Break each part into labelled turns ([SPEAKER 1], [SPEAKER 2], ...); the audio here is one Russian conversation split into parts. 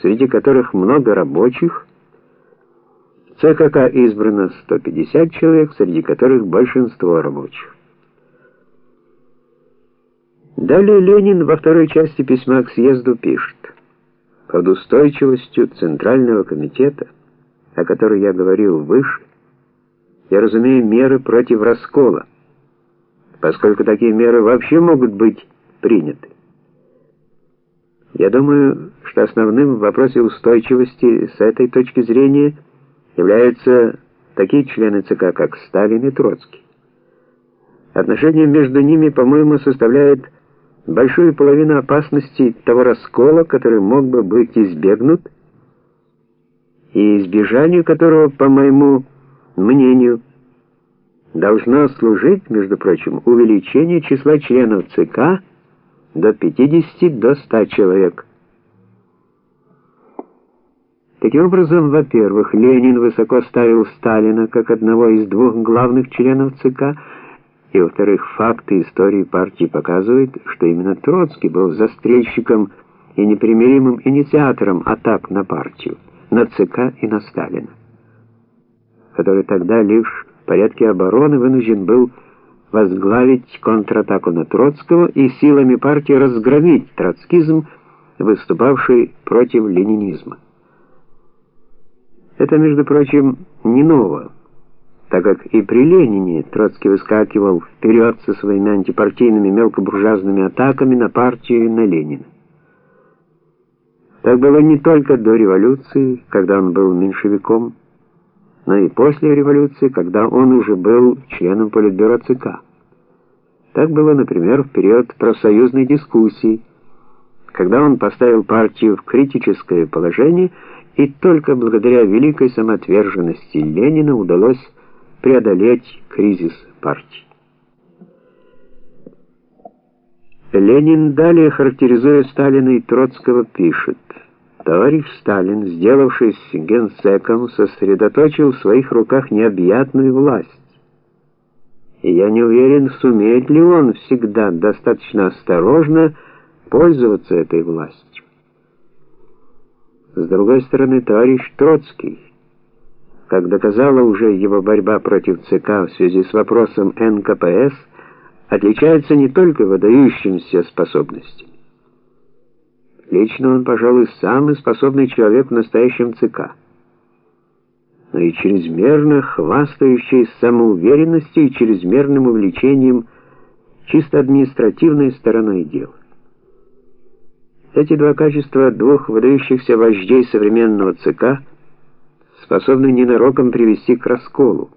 [SPEAKER 1] среди которых много рабочих, ЦКК избрано 150 человек, среди которых большинство рабочих. Далее Ленин во второй части письма к съезду пишет: под устойчивостью Центрального комитета, о которой я говорил выше, я разумею меры против раскола, поскольку такие меры вообще могут быть приняты. Я думаю, что основным в вопросе устойчивости с этой точки зрения являются такие члены ЦК, как Сталин и Троцкий. Отношения между ними, по-моему, составляют большую половину опасности того раскола, который мог бы быть избегнут, и избежанию которого, по моему мнению, должно служить, между прочим, увеличение числа членов ЦК до 50 до 100 человек. Таким образом, во-первых, Ленин высоко ставил Сталина как одного из двух главных членов ЦК, и во-вторых, факты истории партии показывают, что именно Троцкий был застрельщиком и непримиримым инициатором атак на партию, на ЦК и на Сталина, который тогда лишь в порядке обороны вынужден был возглавить контратаку на Троцкого и силами партии разгромить троцкизм, выступавший против ленинизма. Это, между прочим, не ново, так как и при Ленине Троцкий выскакивал вперед со своими антипартийными мелкобуржуазными атаками на партию и на Ленина. Так было не только до революции, когда он был меньшевиком, но и после революции, когда он уже был членом Политбюро ЦК. Так было, например, в период профсоюзной дискуссии, когда он поставил партию в критическое положение, и только благодаря великой самоотверженности Ленина удалось преодолеть кризис партии. Ленин далее, характеризуя Сталина и Троцкого, пишет: Товарищ Сталин, сделавшись генсеком, сосредоточил в своих руках необъятную власть. И я не уверен, сумеет ли он всегда достаточно осторожно пользоваться этой властью. С другой стороны, товарищ Троцкий, как доказала уже его борьба против ЦК в связи с вопросом НКПС, отличается не только выдающимися способностями. Лично он, пожалуй, самый способный человек в настоящем ЦК, но и чрезмерно хвастающий самоуверенностью и чрезмерным увлечением чисто административной стороной дела. Эти два качества двух выдающихся вождей современного ЦК способны ненароком привести к расколу.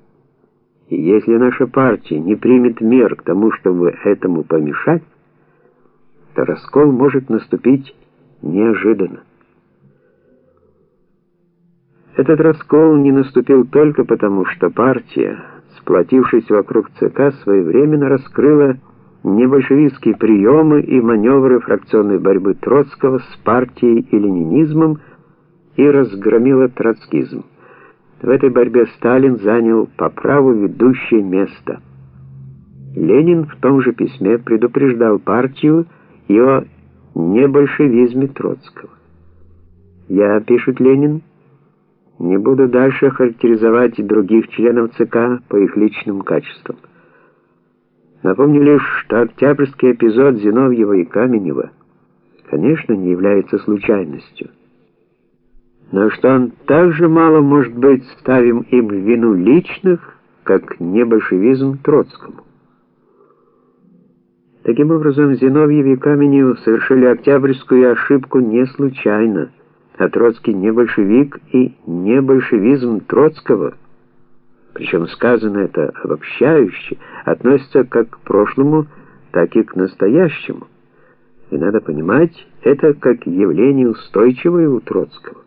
[SPEAKER 1] И если наша партия не примет мер к тому, чтобы этому помешать, то раскол может наступить неожиданно. Этот раскол не наступил только потому, что партия, сплотившись вокруг ЦК, своевременно раскрыла небольшевистские приемы и маневры фракционной борьбы Троцкого с партией и ленинизмом и разгромила троцкизм. В этой борьбе Сталин занял по праву ведущее место. Ленин в том же письме предупреждал партию и о небольшевизме Троцкого. Я, пишет Ленин, не буду дальше характеризовать других членов ЦК по их личным качествам. Напомню лишь, что октябрьский эпизод Зиновьева и Каменева, конечно, не является случайностью. Но что он также мало, может быть, ставим им в вину личных, как небольшевизм Троцкому. Таким образом, Зиновьев и Каменев совершили октябрьскую ошибку не случайно, а Троцкий не большевик и не большевизм Троцкого, причем сказано это обобщающе, относится как к прошлому, так и к настоящему. И надо понимать это как явление устойчивое у Троцкого.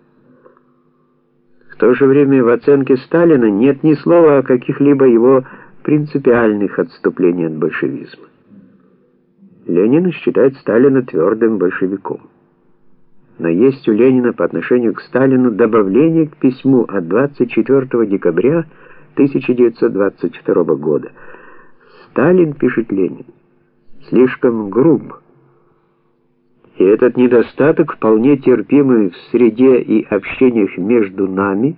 [SPEAKER 1] В то же время в оценке Сталина нет ни слова о каких-либо его принципиальных отступлениях от большевизма. Ленин считает Сталина твердым большевиком. Но есть у Ленина по отношению к Сталину добавление к письму от 24 декабря 1922 года. Сталин, пишет Ленин, слишком груб. И этот недостаток, вполне терпимый в среде и общениях между нами,